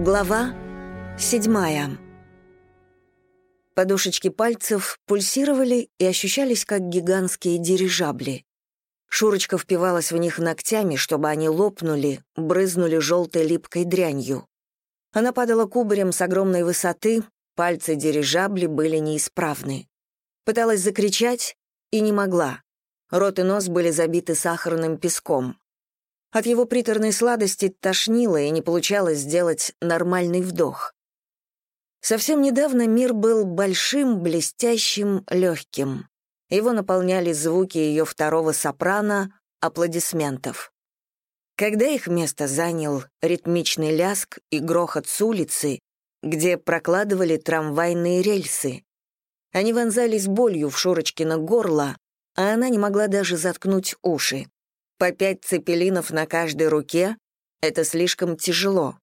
Глава седьмая. Подушечки пальцев пульсировали и ощущались как гигантские дирижабли. Шурочка впивалась в них ногтями, чтобы они лопнули, брызнули желтой липкой дрянью. Она падала кубарем с огромной высоты, пальцы дирижабли были неисправны. Пыталась закричать и не могла. Рот и нос были забиты сахарным песком. От его приторной сладости тошнило и не получалось сделать нормальный вдох. Совсем недавно мир был большим, блестящим, легким. Его наполняли звуки ее второго сопрано, аплодисментов. Когда их место занял ритмичный ляск и грохот с улицы, где прокладывали трамвайные рельсы, они вонзались болью в Шурочкино горло, а она не могла даже заткнуть уши. По пять цепелинов на каждой руке — это слишком тяжело.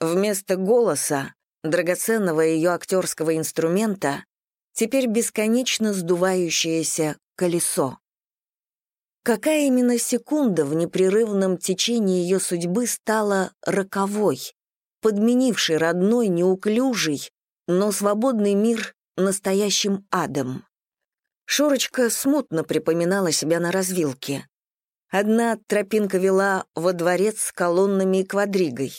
Вместо голоса, драгоценного ее актерского инструмента, теперь бесконечно сдувающееся колесо. Какая именно секунда в непрерывном течении ее судьбы стала роковой, подменившей родной, неуклюжий, но свободный мир настоящим адом? Шурочка смутно припоминала себя на развилке. Одна тропинка вела во дворец с колоннами и квадригой.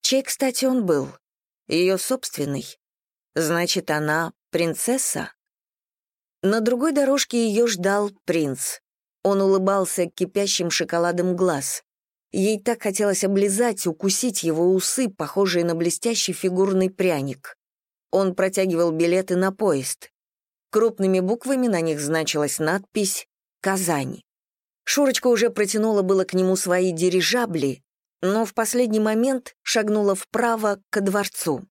Чей, кстати, он был? Ее собственный. Значит, она принцесса? На другой дорожке ее ждал принц. Он улыбался кипящим шоколадом глаз. Ей так хотелось облизать, укусить его усы, похожие на блестящий фигурный пряник. Он протягивал билеты на поезд. Крупными буквами на них значилась надпись «Казань». Шурочка уже протянула было к нему свои дирижабли, но в последний момент шагнула вправо ко дворцу.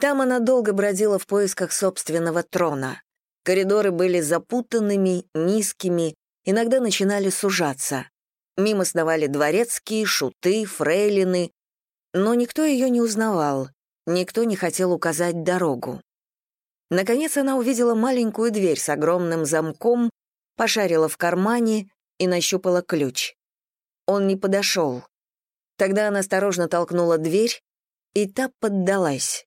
Там она долго бродила в поисках собственного трона. Коридоры были запутанными, низкими, иногда начинали сужаться. Мимо сновали дворецкие, шуты, фрейлины, но никто ее не узнавал, никто не хотел указать дорогу. Наконец она увидела маленькую дверь с огромным замком пошарила в кармане и нащупала ключ. Он не подошел. Тогда она осторожно толкнула дверь, и та поддалась.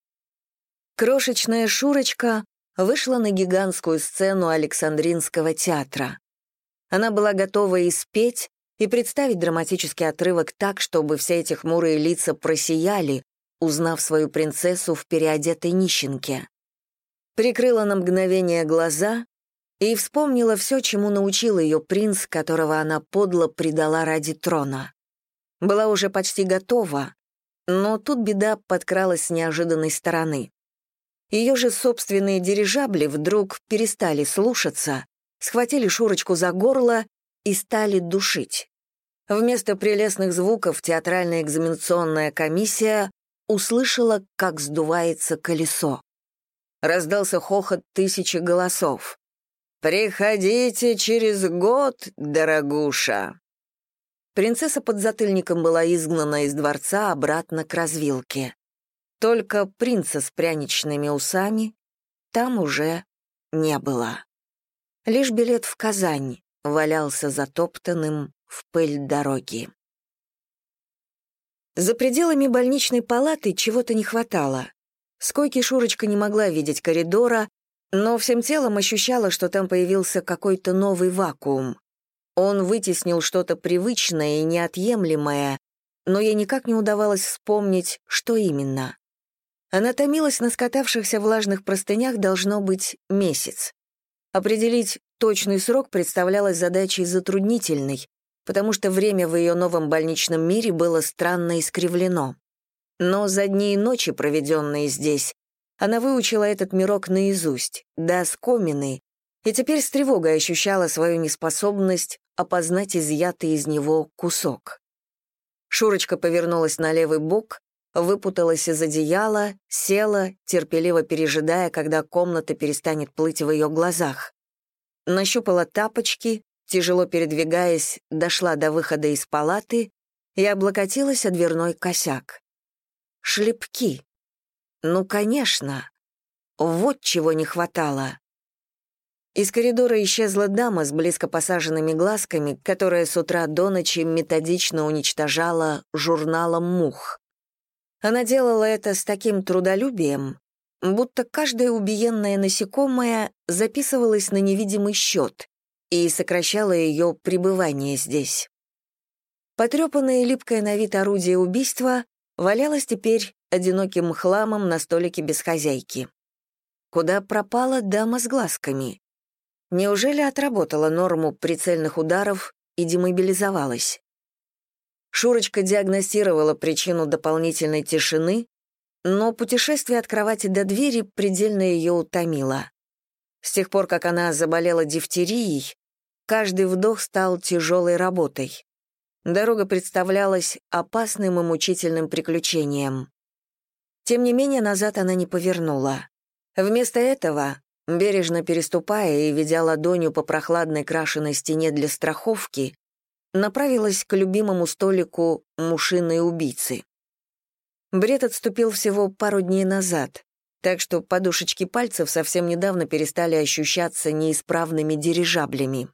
Крошечная Шурочка вышла на гигантскую сцену Александринского театра. Она была готова и спеть, и представить драматический отрывок так, чтобы все эти хмурые лица просияли, узнав свою принцессу в переодетой нищенке. Прикрыла на мгновение глаза и вспомнила все, чему научил ее принц, которого она подло предала ради трона. Была уже почти готова, но тут беда подкралась с неожиданной стороны. Ее же собственные дирижабли вдруг перестали слушаться, схватили Шурочку за горло и стали душить. Вместо прелестных звуков театральная экзаменационная комиссия услышала, как сдувается колесо. Раздался хохот тысячи голосов. «Приходите через год, дорогуша!» Принцесса под затыльником была изгнана из дворца обратно к развилке. Только принца с пряничными усами там уже не было. Лишь билет в Казань валялся затоптанным в пыль дороги. За пределами больничной палаты чего-то не хватало. С Шурочка не могла видеть коридора, но всем телом ощущала, что там появился какой-то новый вакуум. Он вытеснил что-то привычное и неотъемлемое, но ей никак не удавалось вспомнить, что именно. Она томилась на скатавшихся влажных простынях должно быть месяц. Определить точный срок представлялось задачей затруднительной, потому что время в ее новом больничном мире было странно искривлено. Но за дни и ночи, проведенные здесь, она выучила этот мирок наизусть, до оскомины, и теперь с тревогой ощущала свою неспособность опознать изъятый из него кусок. Шурочка повернулась на левый бок, выпуталась из одеяла, села, терпеливо пережидая, когда комната перестанет плыть в ее глазах. Нащупала тапочки, тяжело передвигаясь, дошла до выхода из палаты и облокотилась о дверной косяк. Шлепки. Ну, конечно. Вот чего не хватало. Из коридора исчезла дама с близко посаженными глазками, которая с утра до ночи методично уничтожала журналом мух. Она делала это с таким трудолюбием, будто каждое убиенное насекомое записывалось на невидимый счет и сокращало ее пребывание здесь. Потрепанное и липкое на вид орудие убийства валялось теперь одиноким хламом на столике без хозяйки. Куда пропала дама с глазками? Неужели отработала норму прицельных ударов и демобилизовалась? Шурочка диагностировала причину дополнительной тишины, но путешествие от кровати до двери предельно ее утомило. С тех пор, как она заболела дифтерией, каждый вдох стал тяжелой работой. Дорога представлялась опасным и мучительным приключением. Тем не менее, назад она не повернула. Вместо этого, бережно переступая и ведя ладонью по прохладной крашеной стене для страховки, направилась к любимому столику мушиной убийцы. Бред отступил всего пару дней назад, так что подушечки пальцев совсем недавно перестали ощущаться неисправными дирижаблями.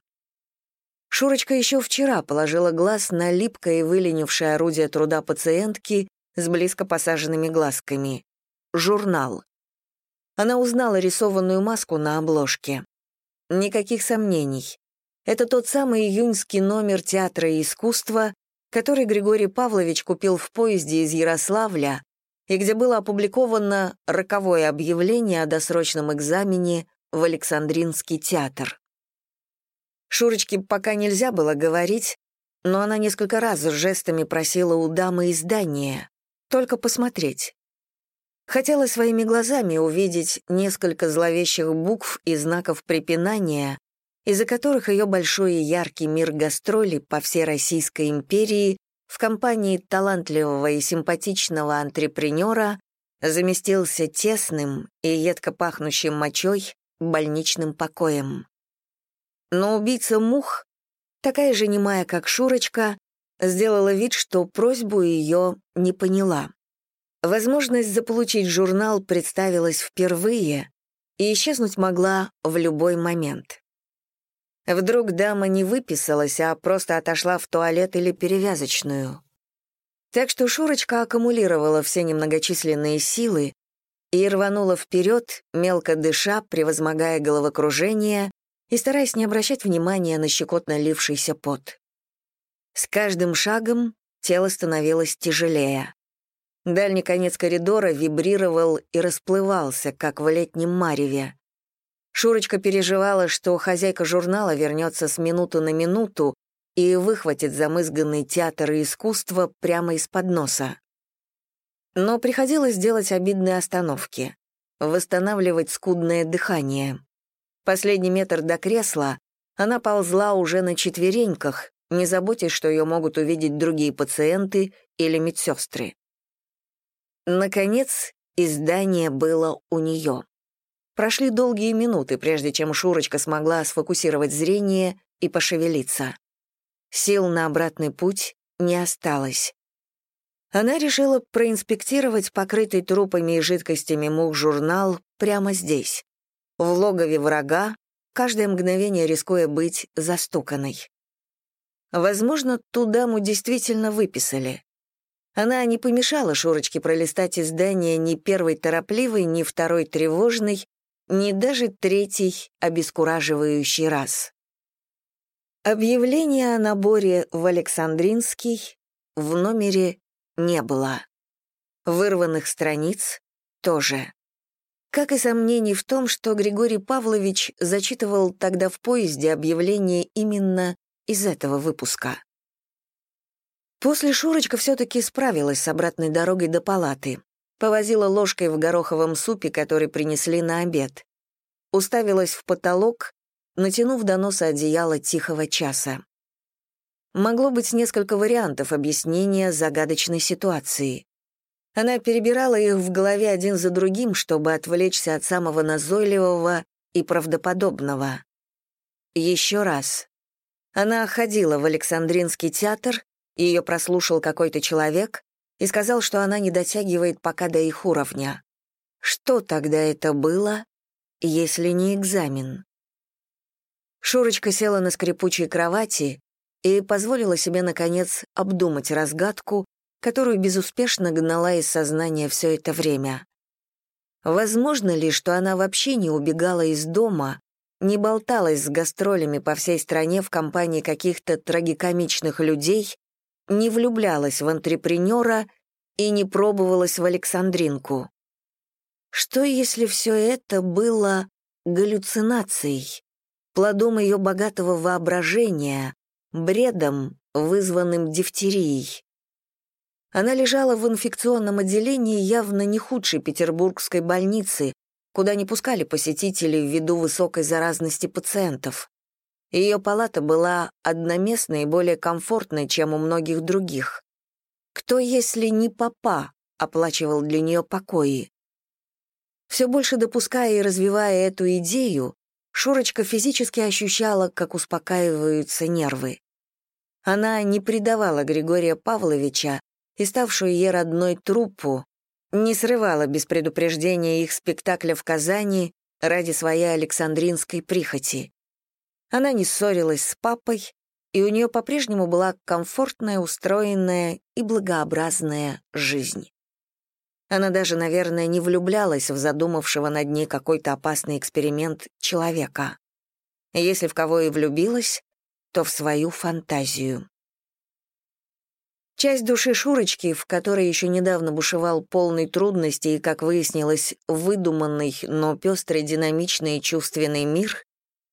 Шурочка еще вчера положила глаз на липкое и выленившее орудие труда пациентки с близко посаженными глазками. Журнал. Она узнала рисованную маску на обложке. Никаких сомнений. Это тот самый июньский номер театра искусства, который Григорий Павлович купил в поезде из Ярославля и где было опубликовано роковое объявление о досрочном экзамене в Александринский театр. Шурочке пока нельзя было говорить, но она несколько раз жестами просила у дамы издания, только посмотреть. Хотела своими глазами увидеть несколько зловещих букв и знаков препинания, из-за которых ее большой и яркий мир гастролей по всей Российской империи в компании талантливого и симпатичного антрепренера заместился тесным и едко пахнущим мочой больничным покоем. Но убийца мух, такая же немая, как Шурочка, сделала вид, что просьбу ее не поняла. Возможность заполучить журнал представилась впервые и исчезнуть могла в любой момент. Вдруг дама не выписалась, а просто отошла в туалет или перевязочную. Так что Шурочка аккумулировала все немногочисленные силы и рванула вперед, мелко дыша, превозмогая головокружение и стараясь не обращать внимания на щекотно лившийся пот. С каждым шагом тело становилось тяжелее. Дальний конец коридора вибрировал и расплывался, как в летнем мареве. Шурочка переживала, что хозяйка журнала вернется с минуты на минуту и выхватит замызганный театр и искусство прямо из-под носа. Но приходилось делать обидные остановки, восстанавливать скудное дыхание. Последний метр до кресла она ползла уже на четвереньках, не заботясь, что ее могут увидеть другие пациенты или медсестры. Наконец, издание было у нее. Прошли долгие минуты, прежде чем Шурочка смогла сфокусировать зрение и пошевелиться. Сил на обратный путь не осталось. Она решила проинспектировать покрытый трупами и жидкостями мух журнал прямо здесь, в логове врага, каждое мгновение рискуя быть застуканной. Возможно, ту даму действительно выписали. Она не помешала Шурочке пролистать издание ни первой торопливой, ни второй тревожной, ни даже третий обескураживающий раз. Объявления о наборе в Александринский в номере не было. Вырванных страниц тоже. Как и сомнений в том, что Григорий Павлович зачитывал тогда в поезде объявление именно из этого выпуска. После Шурочка все-таки справилась с обратной дорогой до палаты. Повозила ложкой в гороховом супе, который принесли на обед. Уставилась в потолок, натянув до носа одеяло тихого часа. Могло быть несколько вариантов объяснения загадочной ситуации. Она перебирала их в голове один за другим, чтобы отвлечься от самого назойливого и правдоподобного. Еще раз. Она ходила в Александринский театр, ее прослушал какой-то человек, и сказал, что она не дотягивает пока до их уровня. Что тогда это было, если не экзамен? Шурочка села на скрипучей кровати и позволила себе, наконец, обдумать разгадку, которую безуспешно гнала из сознания все это время. Возможно ли, что она вообще не убегала из дома, не болталась с гастролями по всей стране в компании каких-то трагикомичных людей, не влюблялась в антрепренера и не пробовалась в Александринку? Что, если все это было галлюцинацией, плодом ее богатого воображения, бредом, вызванным дифтерией? Она лежала в инфекционном отделении явно не худшей петербургской больницы, куда не пускали посетителей ввиду высокой заразности пациентов. Ее палата была одноместной и более комфортной, чем у многих других. Кто, если не папа, оплачивал для нее покои? Все больше допуская и развивая эту идею, Шурочка физически ощущала, как успокаиваются нервы. Она не предавала Григория Павловича, и ставшую ей родной труппу, не срывала без предупреждения их спектакля в Казани ради своей Александринской прихоти. Она не ссорилась с папой, и у нее по-прежнему была комфортная, устроенная и благообразная жизнь. Она даже, наверное, не влюблялась в задумавшего над ней какой-то опасный эксперимент человека. Если в кого и влюбилась, то в свою фантазию. Часть души Шурочки, в которой еще недавно бушевал полный трудностей и, как выяснилось, выдуманный, но пестрый, динамичный и чувственный мир,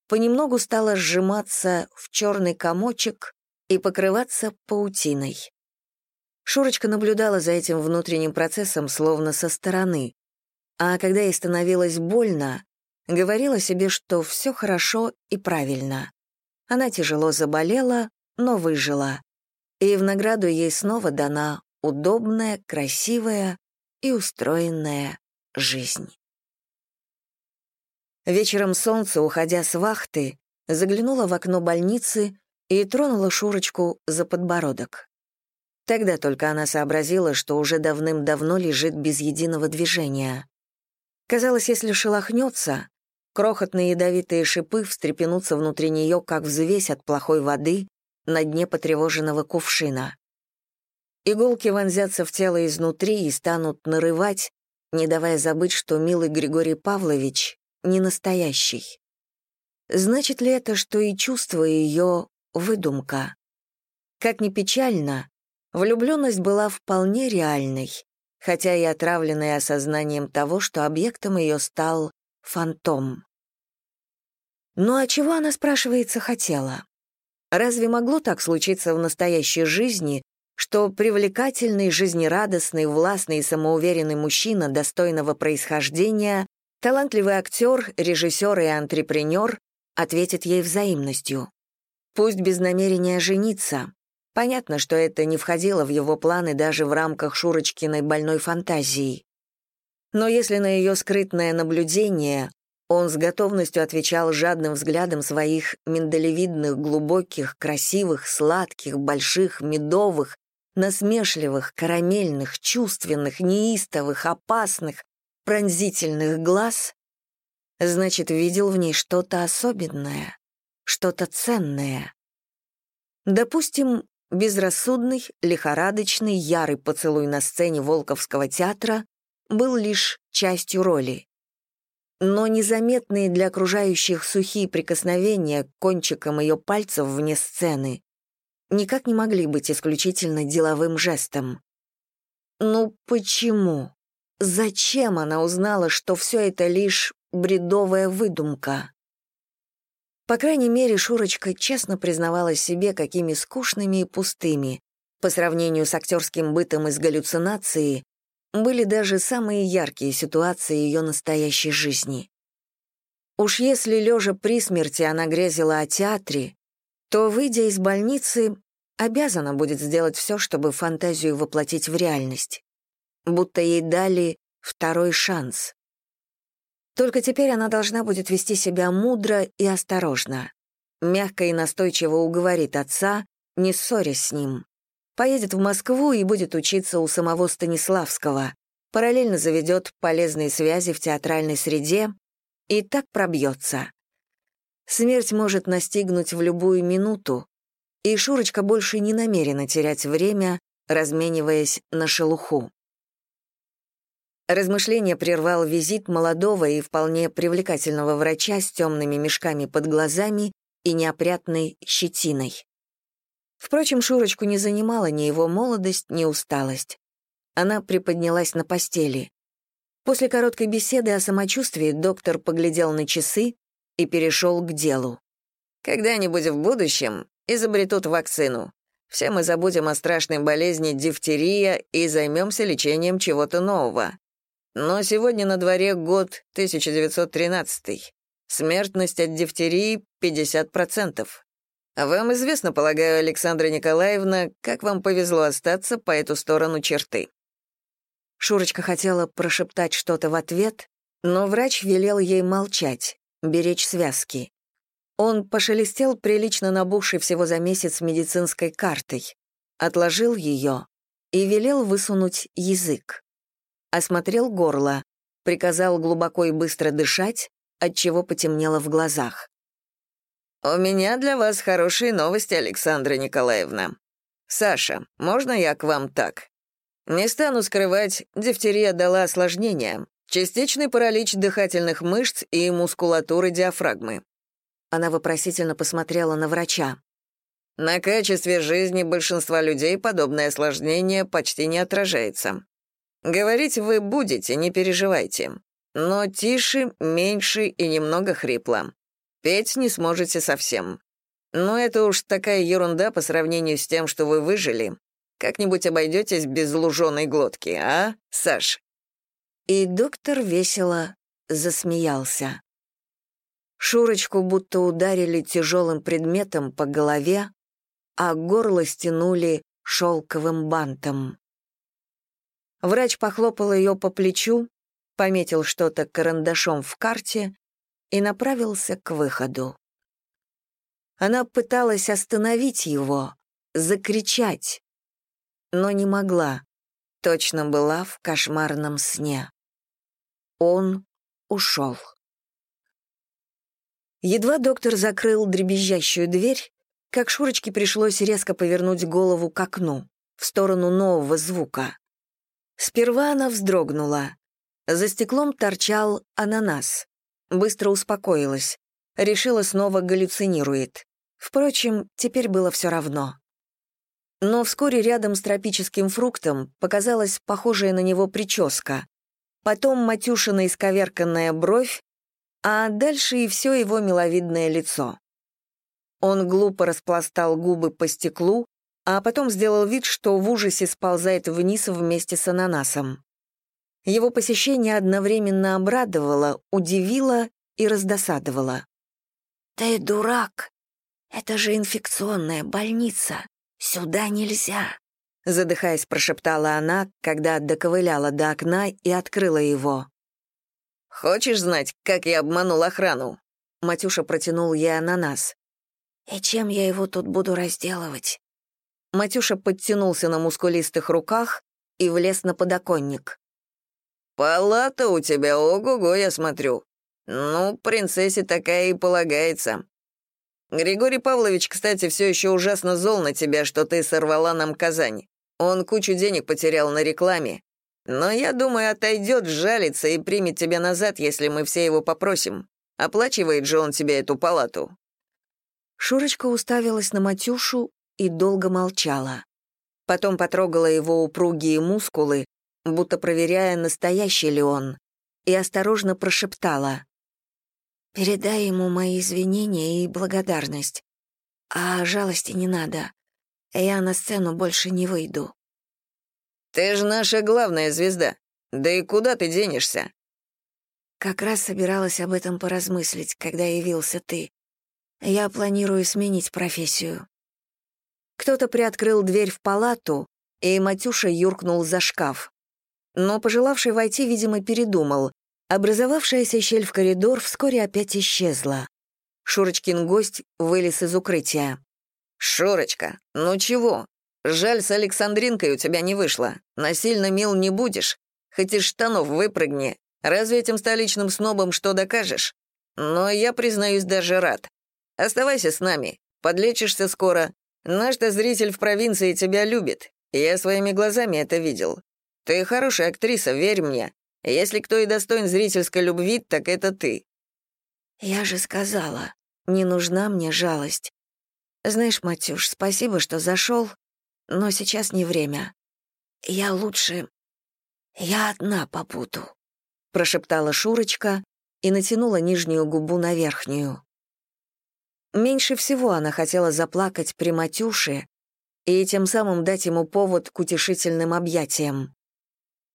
понемногу стала сжиматься в черный комочек и покрываться паутиной. Шурочка наблюдала за этим внутренним процессом словно со стороны, а когда ей становилось больно, говорила себе, что все хорошо и правильно. Она тяжело заболела, но выжила и в награду ей снова дана удобная, красивая и устроенная жизнь. Вечером солнце, уходя с вахты, заглянуло в окно больницы и тронуло Шурочку за подбородок. Тогда только она сообразила, что уже давным-давно лежит без единого движения. Казалось, если шелохнется, крохотные ядовитые шипы встрепенутся внутри нее, как взвесь от плохой воды, на дне потревоженного кувшина. Иголки вонзятся в тело изнутри и станут нарывать, не давая забыть, что милый Григорий Павлович не настоящий. Значит ли это, что и чувство ее — выдумка? Как ни печально, влюбленность была вполне реальной, хотя и отравленной осознанием того, что объектом ее стал фантом. Ну а чего она, спрашивается, хотела? Разве могло так случиться в настоящей жизни, что привлекательный, жизнерадостный, властный и самоуверенный мужчина достойного происхождения, талантливый актер, режиссер и антрепренер ответит ей взаимностью? Пусть без намерения жениться. Понятно, что это не входило в его планы даже в рамках Шурочкиной больной фантазии. Но если на ее скрытное наблюдение он с готовностью отвечал жадным взглядом своих миндалевидных, глубоких, красивых, сладких, больших, медовых, насмешливых, карамельных, чувственных, неистовых, опасных, пронзительных глаз, значит, видел в ней что-то особенное, что-то ценное. Допустим, безрассудный, лихорадочный, ярый поцелуй на сцене Волковского театра был лишь частью роли но незаметные для окружающих сухие прикосновения кончиком ее пальцев вне сцены никак не могли быть исключительно деловым жестом. Ну почему? Зачем она узнала, что все это лишь бредовая выдумка? По крайней мере, Шурочка честно признавала себе, какими скучными и пустыми, по сравнению с актерским бытом из галлюцинации, были даже самые яркие ситуации ее настоящей жизни. Уж если, лежа при смерти, она грезила о театре, то, выйдя из больницы, обязана будет сделать все, чтобы фантазию воплотить в реальность. Будто ей дали второй шанс. Только теперь она должна будет вести себя мудро и осторожно. Мягко и настойчиво уговорит отца, не ссорясь с ним поедет в Москву и будет учиться у самого Станиславского, параллельно заведет полезные связи в театральной среде и так пробьется. Смерть может настигнуть в любую минуту, и Шурочка больше не намерена терять время, размениваясь на шелуху. Размышление прервал визит молодого и вполне привлекательного врача с темными мешками под глазами и неопрятной щетиной. Впрочем, Шурочку не занимала ни его молодость, ни усталость. Она приподнялась на постели. После короткой беседы о самочувствии доктор поглядел на часы и перешел к делу. «Когда-нибудь в будущем изобретут вакцину. Все мы забудем о страшной болезни дифтерия и займемся лечением чего-то нового. Но сегодня на дворе год 1913. Смертность от дифтерии 50%. Вам известно, полагаю, Александра Николаевна, как вам повезло остаться по эту сторону черты. Шурочка хотела прошептать что-то в ответ, но врач велел ей молчать, беречь связки. Он пошелестел прилично набухшей всего за месяц медицинской картой, отложил ее и велел высунуть язык осмотрел горло, приказал глубоко и быстро дышать, отчего потемнело в глазах. «У меня для вас хорошие новости, Александра Николаевна. Саша, можно я к вам так? Не стану скрывать, дифтерия дала осложнения, частичный паралич дыхательных мышц и мускулатуры диафрагмы». Она вопросительно посмотрела на врача. На качестве жизни большинства людей подобное осложнение почти не отражается. Говорить вы будете, не переживайте. Но тише, меньше и немного хрипло. Петь не сможете совсем. Но это уж такая ерунда по сравнению с тем, что вы выжили. Как-нибудь обойдетесь без луженой глотки, а, Саш?» И доктор весело засмеялся. Шурочку будто ударили тяжелым предметом по голове, а горло стянули шелковым бантом. Врач похлопал ее по плечу, пометил что-то карандашом в карте и направился к выходу. Она пыталась остановить его, закричать, но не могла, точно была в кошмарном сне. Он ушел. Едва доктор закрыл дребезжащую дверь, как Шурочке пришлось резко повернуть голову к окну, в сторону нового звука. Сперва она вздрогнула. За стеклом торчал ананас. Быстро успокоилась. Решила, снова галлюцинирует. Впрочем, теперь было все равно. Но вскоре рядом с тропическим фруктом показалась похожая на него прическа. Потом Матюшина исковерканная бровь, а дальше и все его миловидное лицо. Он глупо распластал губы по стеклу, а потом сделал вид, что в ужасе сползает вниз вместе с ананасом. Его посещение одновременно обрадовало, удивило и раздосадовало. «Ты дурак! Это же инфекционная больница! Сюда нельзя!» Задыхаясь, прошептала она, когда доковыляла до окна и открыла его. «Хочешь знать, как я обманул охрану?» Матюша протянул ей ананас. «И чем я его тут буду разделывать?» Матюша подтянулся на мускулистых руках и влез на подоконник. «Палата у тебя, ого-го, я смотрю. Ну, принцессе такая и полагается. Григорий Павлович, кстати, все еще ужасно зол на тебя, что ты сорвала нам Казань. Он кучу денег потерял на рекламе. Но я думаю, отойдет, жалится и примет тебя назад, если мы все его попросим. Оплачивает же он тебе эту палату». Шурочка уставилась на Матюшу и долго молчала. Потом потрогала его упругие мускулы, будто проверяя, настоящий ли он, и осторожно прошептала. «Передай ему мои извинения и благодарность. А жалости не надо. Я на сцену больше не выйду». «Ты же наша главная звезда. Да и куда ты денешься?» Как раз собиралась об этом поразмыслить, когда явился ты. Я планирую сменить профессию. Кто-то приоткрыл дверь в палату, и Матюша юркнул за шкаф. Но пожелавший войти, видимо, передумал. Образовавшаяся щель в коридор вскоре опять исчезла. Шурочкин гость вылез из укрытия. «Шурочка, ну чего? Жаль, с Александринкой у тебя не вышло. Насильно мил не будешь. Хоть из штанов выпрыгни. Разве этим столичным снобам что докажешь? Но я, признаюсь, даже рад. Оставайся с нами. Подлечишься скоро, Наш-то зритель в провинции тебя любит. Я своими глазами это видел. Ты хорошая актриса, верь мне. Если кто и достоин зрительской любви, так это ты». «Я же сказала, не нужна мне жалость. Знаешь, Матюш, спасибо, что зашел, но сейчас не время. Я лучше... Я одна попуту», — прошептала Шурочка и натянула нижнюю губу на верхнюю. Меньше всего она хотела заплакать при Матюше и тем самым дать ему повод к утешительным объятиям.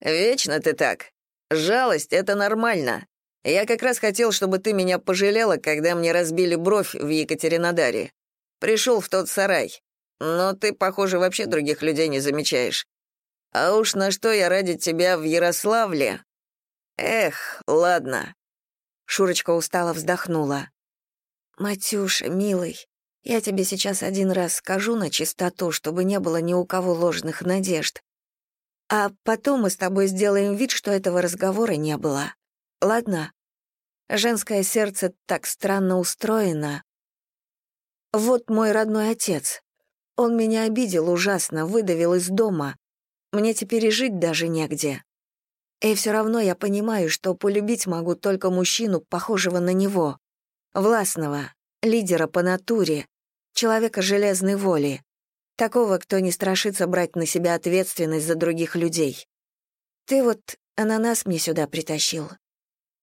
«Вечно ты так. Жалость — это нормально. Я как раз хотел, чтобы ты меня пожалела, когда мне разбили бровь в Екатеринодаре. Пришел в тот сарай. Но ты, похоже, вообще других людей не замечаешь. А уж на что я ради тебя в Ярославле? Эх, ладно». Шурочка устало вздохнула. «Матюша, милый, я тебе сейчас один раз скажу на чистоту, чтобы не было ни у кого ложных надежд. А потом мы с тобой сделаем вид, что этого разговора не было. Ладно? Женское сердце так странно устроено. Вот мой родной отец. Он меня обидел ужасно, выдавил из дома. Мне теперь и жить даже негде. И все равно я понимаю, что полюбить могу только мужчину, похожего на него властного, лидера по натуре, человека железной воли, такого, кто не страшится брать на себя ответственность за других людей. Ты вот ананас мне сюда притащил.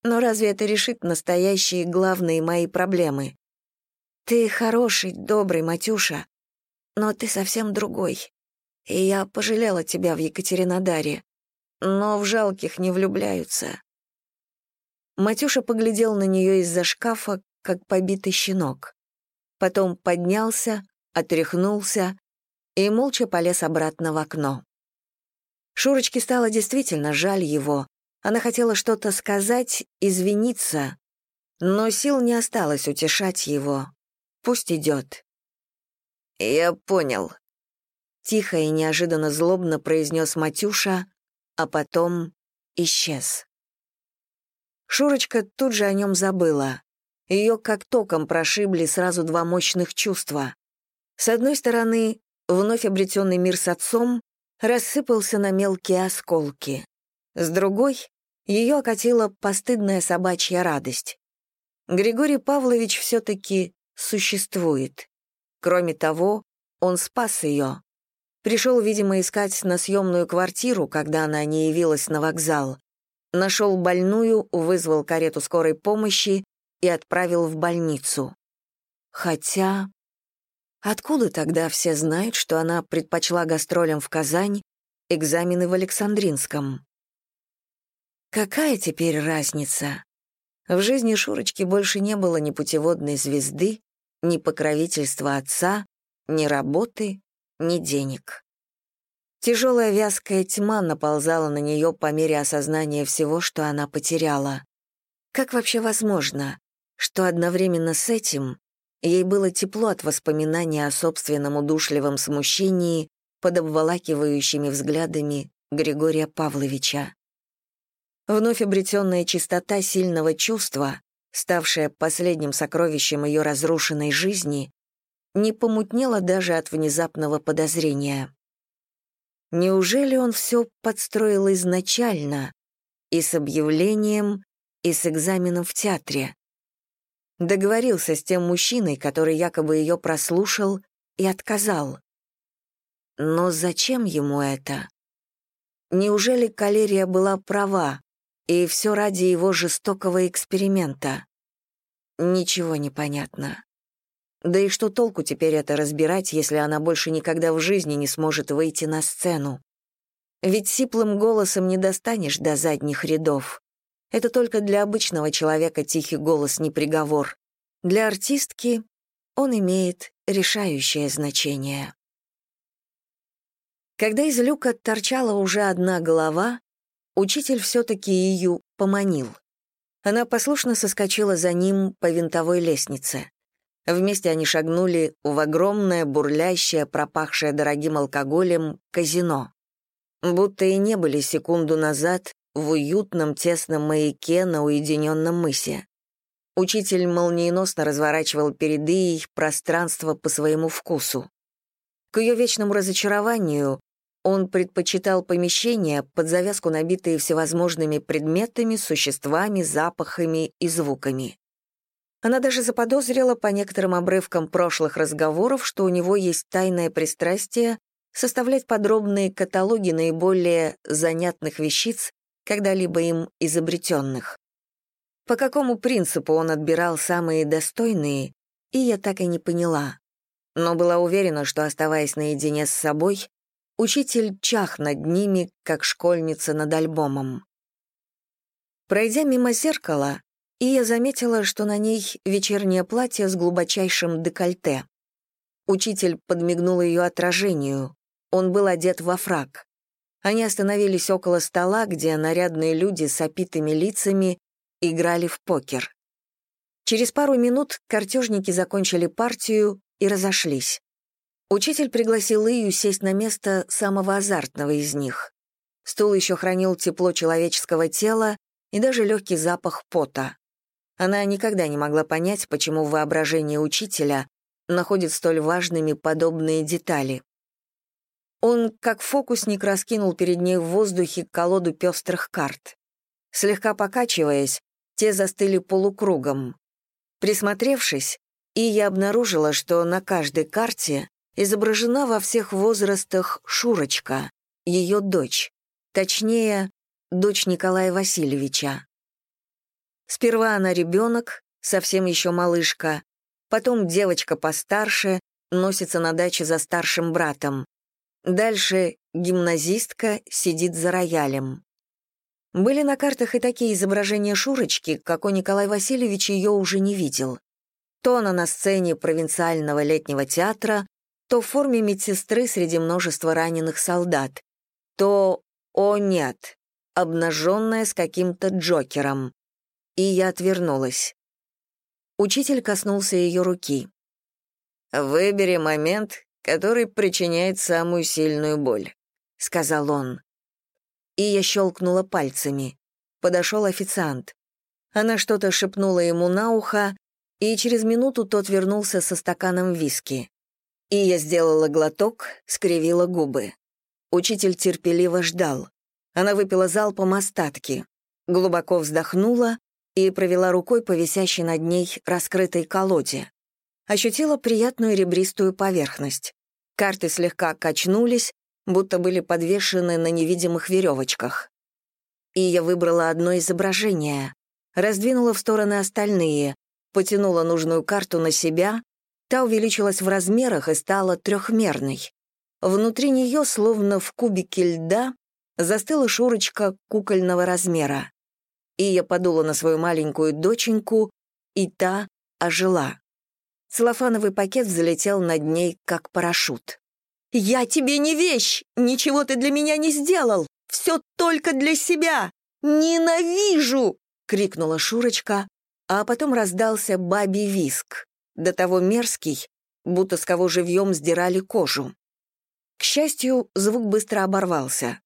Но разве это решит настоящие главные мои проблемы? Ты хороший, добрый, Матюша, но ты совсем другой. И я пожалела тебя в Екатеринодаре. Но в жалких не влюбляются. Матюша поглядел на нее из-за шкафа, как побитый щенок. Потом поднялся, отряхнулся и молча полез обратно в окно. Шурочке стало действительно жаль его. Она хотела что-то сказать, извиниться, но сил не осталось утешать его. Пусть идет. «Я понял», — тихо и неожиданно злобно произнес Матюша, а потом исчез. Шурочка тут же о нем забыла. Ее как током прошибли сразу два мощных чувства. С одной стороны, вновь обретенный мир с отцом рассыпался на мелкие осколки. С другой, ее окатила постыдная собачья радость. Григорий Павлович все-таки существует. Кроме того, он спас ее. Пришел, видимо, искать на съемную квартиру, когда она не явилась на вокзал. Нашел больную, вызвал карету скорой помощи и отправил в больницу. Хотя... Откуда тогда все знают, что она предпочла гастролям в Казань экзамены в Александринском? Какая теперь разница? В жизни Шурочки больше не было ни путеводной звезды, ни покровительства отца, ни работы, ни денег. Тяжелая вязкая тьма наползала на нее по мере осознания всего, что она потеряла. Как вообще возможно, что одновременно с этим ей было тепло от воспоминания о собственном удушливом смущении под обволакивающими взглядами Григория Павловича. Вновь обретенная чистота сильного чувства, ставшая последним сокровищем ее разрушенной жизни, не помутнела даже от внезапного подозрения. Неужели он все подстроил изначально, и с объявлением, и с экзаменом в театре? Договорился с тем мужчиной, который якобы ее прослушал и отказал. Но зачем ему это? Неужели Калерия была права, и все ради его жестокого эксперимента? Ничего не понятно. Да и что толку теперь это разбирать, если она больше никогда в жизни не сможет выйти на сцену? Ведь сиплым голосом не достанешь до задних рядов. Это только для обычного человека тихий голос не приговор. Для артистки он имеет решающее значение. Когда из люка торчала уже одна голова, учитель все-таки ее поманил. Она послушно соскочила за ним по винтовой лестнице. Вместе они шагнули в огромное, бурлящее, пропахшее дорогим алкоголем казино. Будто и не были секунду назад в уютном тесном маяке на уединенном мысе. Учитель молниеносно разворачивал перед Ией пространство по своему вкусу. К ее вечному разочарованию Он предпочитал помещения, под завязку набитые всевозможными предметами, существами, запахами и звуками. Она даже заподозрила по некоторым обрывкам прошлых разговоров, что у него есть тайное пристрастие составлять подробные каталоги наиболее занятных вещиц, когда-либо им изобретенных. По какому принципу он отбирал самые достойные, и я так и не поняла. Но была уверена, что, оставаясь наедине с собой, учитель чах над ними, как школьница над альбомом. Пройдя мимо зеркала, и я заметила, что на ней вечернее платье с глубочайшим декольте. Учитель подмигнул ее отражению. Он был одет во фрак. Они остановились около стола, где нарядные люди с опитыми лицами играли в покер. Через пару минут картежники закончили партию и разошлись. Учитель пригласил Ию сесть на место самого азартного из них. Стул еще хранил тепло человеческого тела и даже легкий запах пота. Она никогда не могла понять, почему воображение учителя находит столь важными подобные детали. Он, как фокусник, раскинул перед ней в воздухе колоду пестрых карт. Слегка покачиваясь, те застыли полукругом. Присмотревшись, и я обнаружила, что на каждой карте изображена во всех возрастах Шурочка, ее дочь, точнее, дочь Николая Васильевича. Сперва она ребенок, совсем еще малышка, потом девочка постарше, носится на даче за старшим братом. Дальше гимназистка сидит за роялем. Были на картах и такие изображения Шурочки, какой Николай Васильевич ее уже не видел. То она на сцене провинциального летнего театра, то в форме медсестры среди множества раненых солдат, то, о нет, обнаженная с каким-то Джокером и я отвернулась. Учитель коснулся ее руки. «Выбери момент, который причиняет самую сильную боль», — сказал он. И я щелкнула пальцами. Подошел официант. Она что-то шепнула ему на ухо, и через минуту тот вернулся со стаканом виски. И я сделала глоток, скривила губы. Учитель терпеливо ждал. Она выпила залпом остатки, глубоко вздохнула и провела рукой по висящей над ней раскрытой колоде. Ощутила приятную ребристую поверхность. Карты слегка качнулись, будто были подвешены на невидимых веревочках. И я выбрала одно изображение, раздвинула в стороны остальные, потянула нужную карту на себя, та увеличилась в размерах и стала трехмерной. Внутри нее, словно в кубике льда, застыла шурочка кукольного размера и я подула на свою маленькую доченьку, и та ожила. Целлофановый пакет взлетел над ней, как парашют. «Я тебе не вещь! Ничего ты для меня не сделал! Все только для себя! Ненавижу!» — крикнула Шурочка, а потом раздался бабий виск, до того мерзкий, будто с кого живьем сдирали кожу. К счастью, звук быстро оборвался.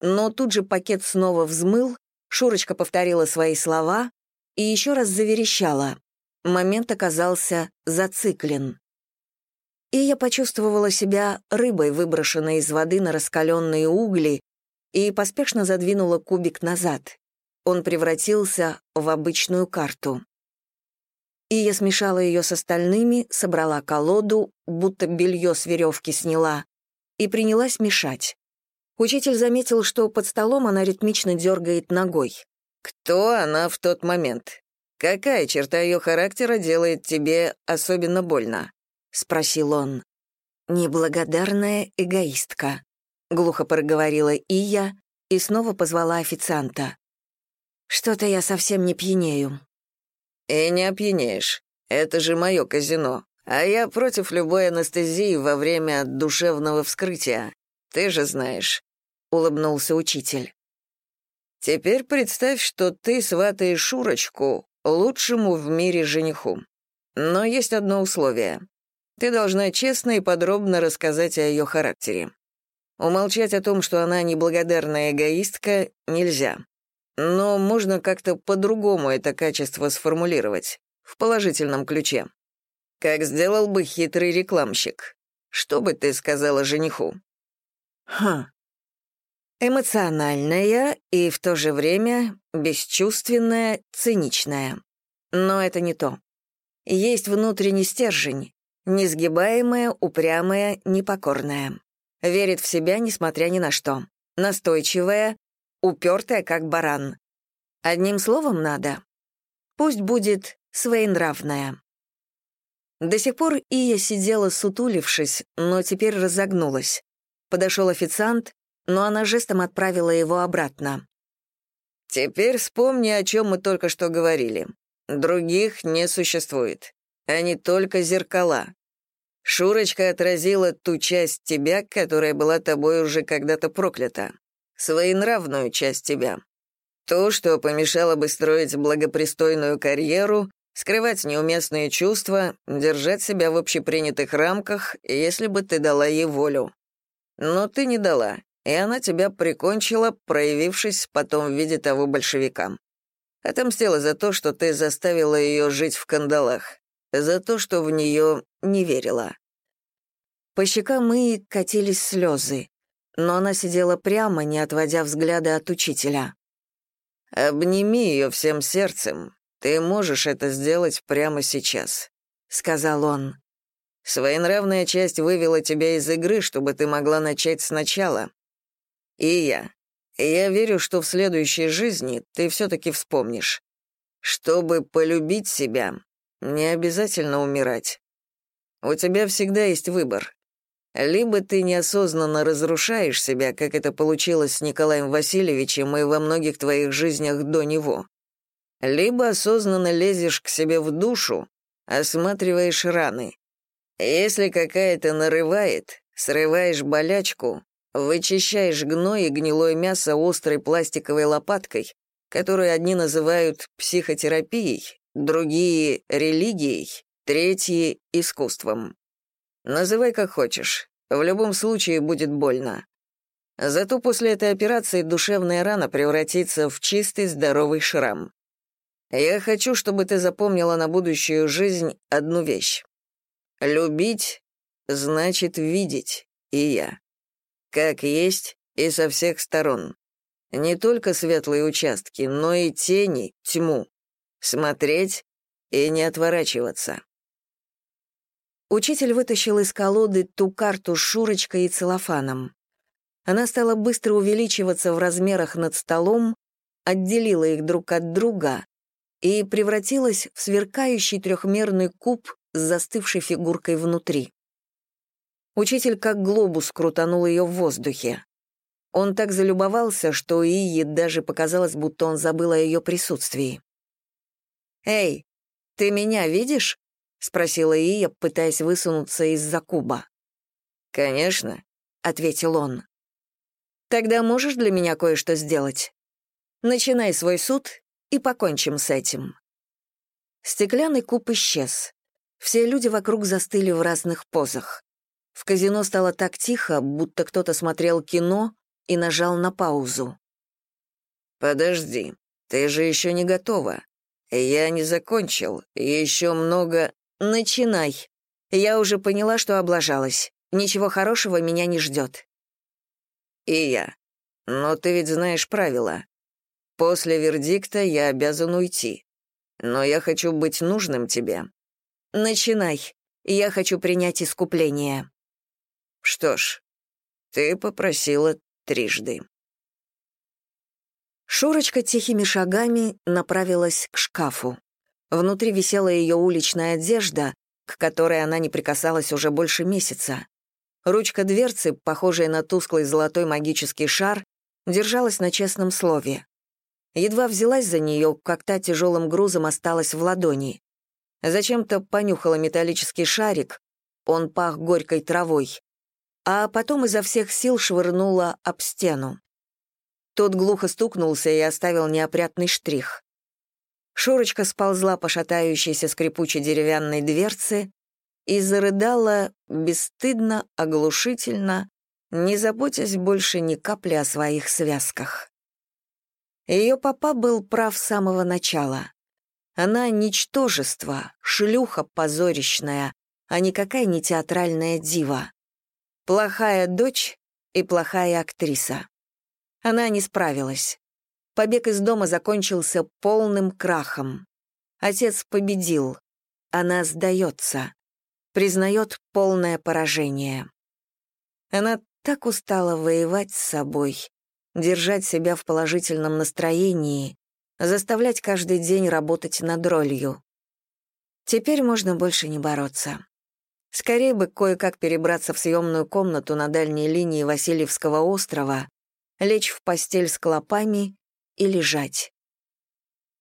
Но тут же пакет снова взмыл, Шурочка повторила свои слова и еще раз заверещала. Момент оказался зациклен. И я почувствовала себя рыбой, выброшенной из воды на раскаленные угли, и поспешно задвинула кубик назад. Он превратился в обычную карту. И я смешала ее с остальными, собрала колоду, будто белье с веревки сняла, и принялась мешать. Учитель заметил, что под столом она ритмично дергает ногой. «Кто она в тот момент? Какая черта ее характера делает тебе особенно больно?» — спросил он. «Неблагодарная эгоистка», — глухо проговорила Ия и снова позвала официанта. «Что-то я совсем не пьянею». «И не опьянеешь. Это же мое казино. А я против любой анестезии во время душевного вскрытия. Ты же знаешь. — улыбнулся учитель. «Теперь представь, что ты сватаешь Шурочку лучшему в мире жениху. Но есть одно условие. Ты должна честно и подробно рассказать о ее характере. Умолчать о том, что она неблагодарная эгоистка, нельзя. Но можно как-то по-другому это качество сформулировать, в положительном ключе. Как сделал бы хитрый рекламщик. Что бы ты сказала жениху? «Хм, Эмоциональная и в то же время бесчувственная, циничная. Но это не то. Есть внутренний стержень, несгибаемая, упрямая, непокорная. Верит в себя, несмотря ни на что. Настойчивая, упертая, как баран. Одним словом надо. Пусть будет своенравная. До сих пор Ия сидела сутулившись, но теперь разогнулась. Подошел официант, но она жестом отправила его обратно. «Теперь вспомни, о чем мы только что говорили. Других не существует. Они только зеркала. Шурочка отразила ту часть тебя, которая была тобой уже когда-то проклята. Своенравную часть тебя. То, что помешало бы строить благопристойную карьеру, скрывать неуместные чувства, держать себя в общепринятых рамках, если бы ты дала ей волю. Но ты не дала, и она тебя прикончила, проявившись потом в виде того большевика. Отомстила за то, что ты заставила ее жить в кандалах, за то, что в нее не верила. По щекам и катились слезы, но она сидела прямо, не отводя взгляда от учителя. «Обними ее всем сердцем. Ты можешь это сделать прямо сейчас», — сказал он. «Своенравная часть вывела тебя из игры, чтобы ты могла начать сначала. И я. Я верю, что в следующей жизни ты все-таки вспомнишь. Чтобы полюбить себя, не обязательно умирать. У тебя всегда есть выбор. Либо ты неосознанно разрушаешь себя, как это получилось с Николаем Васильевичем и во многих твоих жизнях до него, либо осознанно лезешь к себе в душу, осматриваешь раны. Если какая-то нарывает, срываешь болячку, вычищаешь гной и гнилое мясо острой пластиковой лопаткой, которую одни называют психотерапией, другие — религией, третьи — искусством. Называй как хочешь. В любом случае будет больно. Зато после этой операции душевная рана превратится в чистый здоровый шрам. Я хочу, чтобы ты запомнила на будущую жизнь одну вещь. Любить значит видеть, и я. Как есть и со всех сторон. Не только светлые участки, но и тени, тьму. Смотреть и не отворачиваться. Учитель вытащил из колоды ту карту с Шурочкой и целлофаном. Она стала быстро увеличиваться в размерах над столом, отделила их друг от друга и превратилась в сверкающий трехмерный куб с застывшей фигуркой внутри. Учитель как глобус крутанул ее в воздухе. Он так залюбовался, что Ии даже показалось, будто он забыл о ее присутствии. «Эй, ты меня видишь?» — спросила Ия, пытаясь высунуться из-за куба. «Конечно», — ответил он. «Тогда можешь для меня кое-что сделать? Начинай свой суд и покончим с этим». Стеклянный куб исчез. Все люди вокруг застыли в разных позах. В казино стало так тихо, будто кто-то смотрел кино и нажал на паузу. «Подожди, ты же еще не готова. Я не закончил, еще много...» «Начинай. Я уже поняла, что облажалась. Ничего хорошего меня не ждет». «И я. Но ты ведь знаешь правила. После вердикта я обязан уйти. Но я хочу быть нужным тебе». «Начинай. Я хочу принять искупление». «Что ж, ты попросила трижды». Шурочка тихими шагами направилась к шкафу. Внутри висела ее уличная одежда, к которой она не прикасалась уже больше месяца. Ручка дверцы, похожая на тусклый золотой магический шар, держалась на честном слове. Едва взялась за нее, как та тяжелым грузом осталась в ладони. Зачем-то понюхала металлический шарик, он пах горькой травой, а потом изо всех сил швырнула об стену. Тот глухо стукнулся и оставил неопрятный штрих. Шурочка сползла по шатающейся скрипучей деревянной дверце и зарыдала бесстыдно, оглушительно, не заботясь больше ни капли о своих связках. Ее папа был прав с самого начала. Она — ничтожество, шлюха позорищная, а никакая не театральная дива. Плохая дочь и плохая актриса. Она не справилась. Побег из дома закончился полным крахом. Отец победил. Она сдается. Признает полное поражение. Она так устала воевать с собой, держать себя в положительном настроении, заставлять каждый день работать над ролью. Теперь можно больше не бороться. Скорее бы кое-как перебраться в съемную комнату на дальней линии Васильевского острова, лечь в постель с клопами и лежать.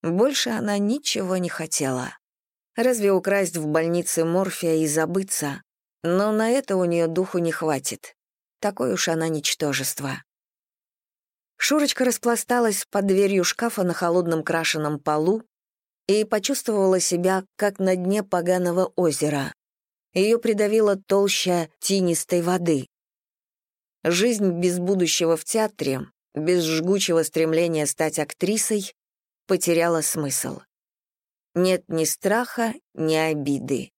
Больше она ничего не хотела. Разве украсть в больнице морфия и забыться? Но на это у нее духу не хватит. Такое уж она ничтожество. Шурочка распласталась под дверью шкафа на холодном крашеном полу и почувствовала себя, как на дне поганого озера. Ее придавила толща тинистой воды. Жизнь без будущего в театре, без жгучего стремления стать актрисой, потеряла смысл. Нет ни страха, ни обиды.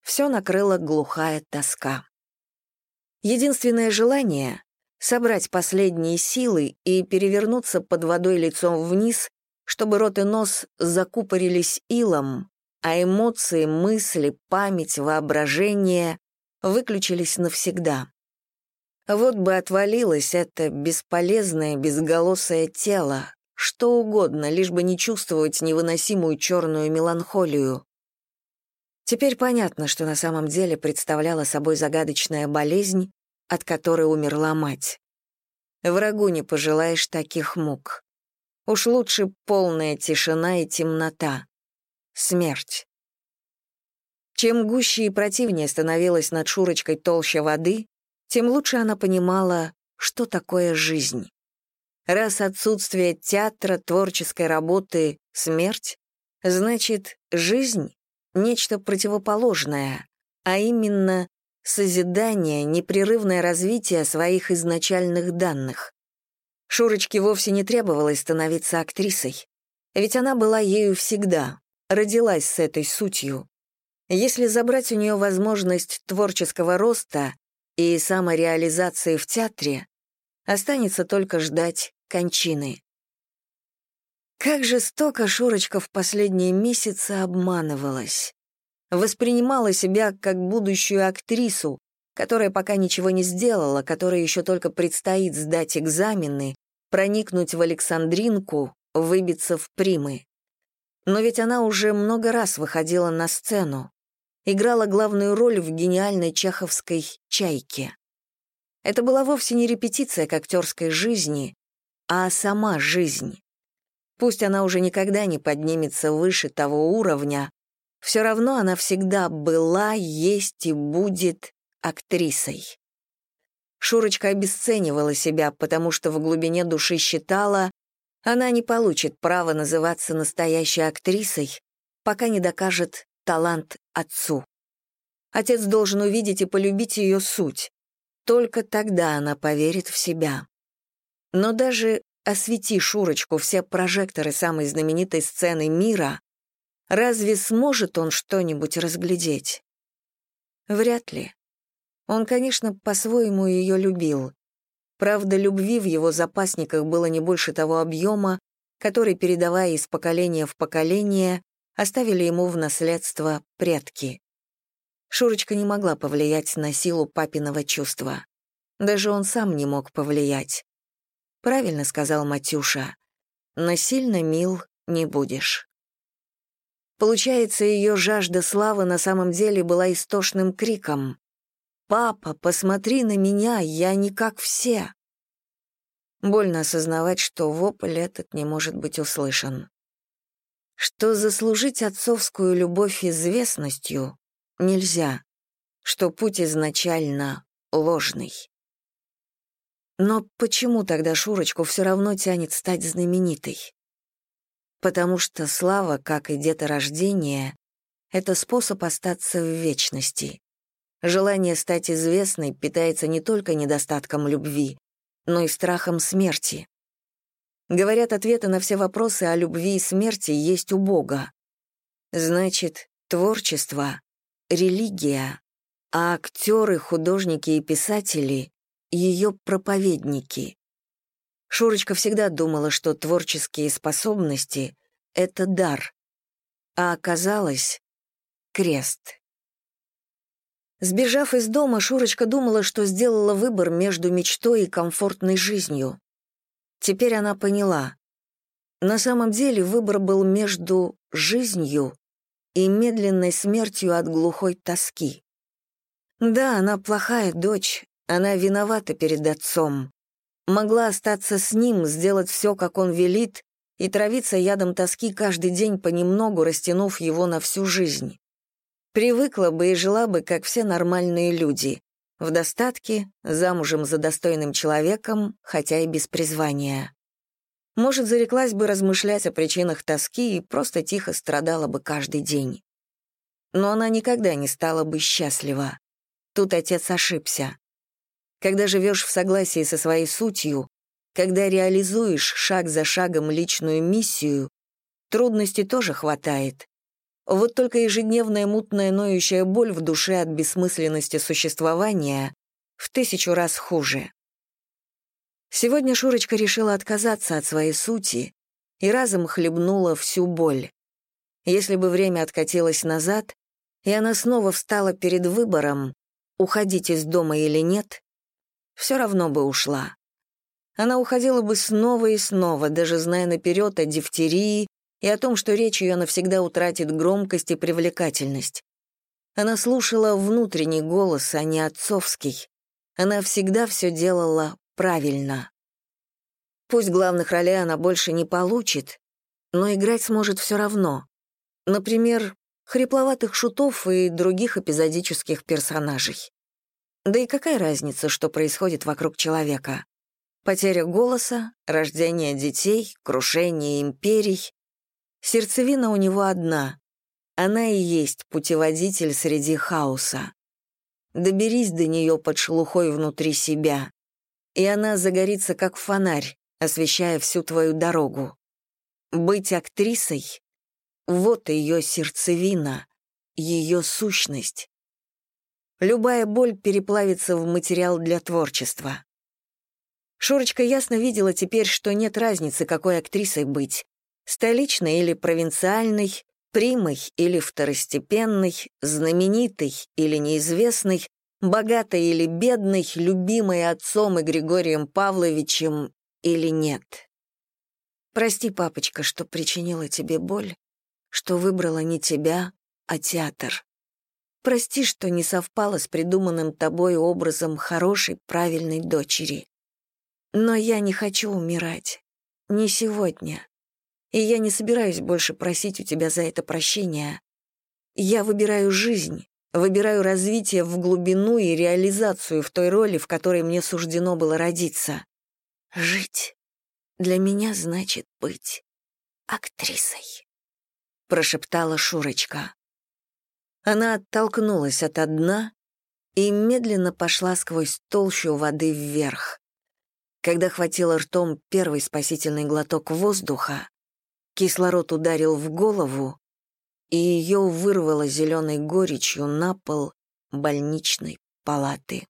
Все накрыла глухая тоска. Единственное желание — собрать последние силы и перевернуться под водой лицом вниз, чтобы рот и нос закупорились илом, а эмоции, мысли, память, воображение выключились навсегда. Вот бы отвалилось это бесполезное, безголосое тело, что угодно, лишь бы не чувствовать невыносимую черную меланхолию. Теперь понятно, что на самом деле представляла собой загадочная болезнь, от которой умерла мать. Врагу не пожелаешь таких мук. Уж лучше полная тишина и темнота. Смерть. Чем гуще и противнее становилась над Шурочкой толща воды, тем лучше она понимала, что такое жизнь. Раз отсутствие театра, творческой работы — смерть, значит, жизнь — нечто противоположное, а именно созидание, непрерывное развитие своих изначальных данных. Шурочке вовсе не требовалось становиться актрисой, ведь она была ею всегда, родилась с этой сутью. Если забрать у нее возможность творческого роста, и самореализации в театре, останется только ждать кончины. Как жестоко Шурочка в последние месяцы обманывалась. Воспринимала себя как будущую актрису, которая пока ничего не сделала, которая еще только предстоит сдать экзамены, проникнуть в Александринку, выбиться в примы. Но ведь она уже много раз выходила на сцену, играла главную роль в гениальной чеховской «Чайке». Это была вовсе не репетиция к актерской жизни, а сама жизнь. Пусть она уже никогда не поднимется выше того уровня, все равно она всегда была, есть и будет актрисой. Шурочка обесценивала себя, потому что в глубине души считала, она не получит права называться настоящей актрисой, пока не докажет талант отцу. Отец должен увидеть и полюбить ее суть. Только тогда она поверит в себя. Но даже освети Шурочку все прожекторы самой знаменитой сцены мира, разве сможет он что-нибудь разглядеть? Вряд ли. Он, конечно, по-своему ее любил. Правда, любви в его запасниках было не больше того объема, который, передавая из поколения в поколение, оставили ему в наследство предки. Шурочка не могла повлиять на силу папиного чувства. Даже он сам не мог повлиять. Правильно сказал Матюша. Насильно мил не будешь. Получается, ее жажда славы на самом деле была истошным криком. «Папа, посмотри на меня, я не как все!» Больно осознавать, что вопль этот не может быть услышан что заслужить отцовскую любовь известностью нельзя, что путь изначально ложный. Но почему тогда Шурочку все равно тянет стать знаменитой? Потому что слава, как и деторождение, это способ остаться в вечности. Желание стать известной питается не только недостатком любви, но и страхом смерти. Говорят, ответы на все вопросы о любви и смерти есть у Бога. Значит, творчество — религия, а актеры, художники и писатели — ее проповедники. Шурочка всегда думала, что творческие способности — это дар, а оказалось — крест. Сбежав из дома, Шурочка думала, что сделала выбор между мечтой и комфортной жизнью. Теперь она поняла. На самом деле выбор был между жизнью и медленной смертью от глухой тоски. Да, она плохая дочь, она виновата перед отцом. Могла остаться с ним, сделать все, как он велит, и травиться ядом тоски каждый день понемногу, растянув его на всю жизнь. Привыкла бы и жила бы, как все нормальные люди, в достатке, замужем за достойным человеком, хотя и без призвания. Может, зареклась бы размышлять о причинах тоски и просто тихо страдала бы каждый день. Но она никогда не стала бы счастлива. Тут отец ошибся. Когда живешь в согласии со своей сутью, когда реализуешь шаг за шагом личную миссию, трудностей тоже хватает. Вот только ежедневная мутная ноющая боль в душе от бессмысленности существования в тысячу раз хуже. Сегодня Шурочка решила отказаться от своей сути и разом хлебнула всю боль. Если бы время откатилось назад, и она снова встала перед выбором, уходить из дома или нет, все равно бы ушла. Она уходила бы снова и снова, даже зная наперед о дифтерии и о том, что речь ее навсегда утратит громкость и привлекательность. Она слушала внутренний голос, а не отцовский. Она всегда все делала правильно. Пусть главных ролей она больше не получит, но играть сможет все равно. Например, хрипловатых шутов и других эпизодических персонажей. Да и какая разница, что происходит вокруг человека? Потеря голоса, рождение детей, крушение империй. Сердцевина у него одна. Она и есть путеводитель среди хаоса. Доберись до нее под шелухой внутри себя, и она загорится как фонарь, освещая всю твою дорогу. Быть актрисой — вот ее сердцевина, ее сущность. Любая боль переплавится в материал для творчества. Шурочка ясно видела теперь, что нет разницы, какой актрисой быть столичной или провинциальной, примой или второстепенной, знаменитой или неизвестной, богатой или бедной, любимой отцом и Григорием Павловичем или нет. Прости, папочка, что причинила тебе боль, что выбрала не тебя, а театр. Прости, что не совпало с придуманным тобой образом хорошей, правильной дочери. Но я не хочу умирать. Не сегодня и я не собираюсь больше просить у тебя за это прощения. Я выбираю жизнь, выбираю развитие в глубину и реализацию в той роли, в которой мне суждено было родиться. Жить для меня значит быть актрисой, прошептала Шурочка. Она оттолкнулась от дна и медленно пошла сквозь толщу воды вверх. Когда хватило ртом первый спасительный глоток воздуха, Кислород ударил в голову, и ее вырвало зеленой горечью на пол больничной палаты.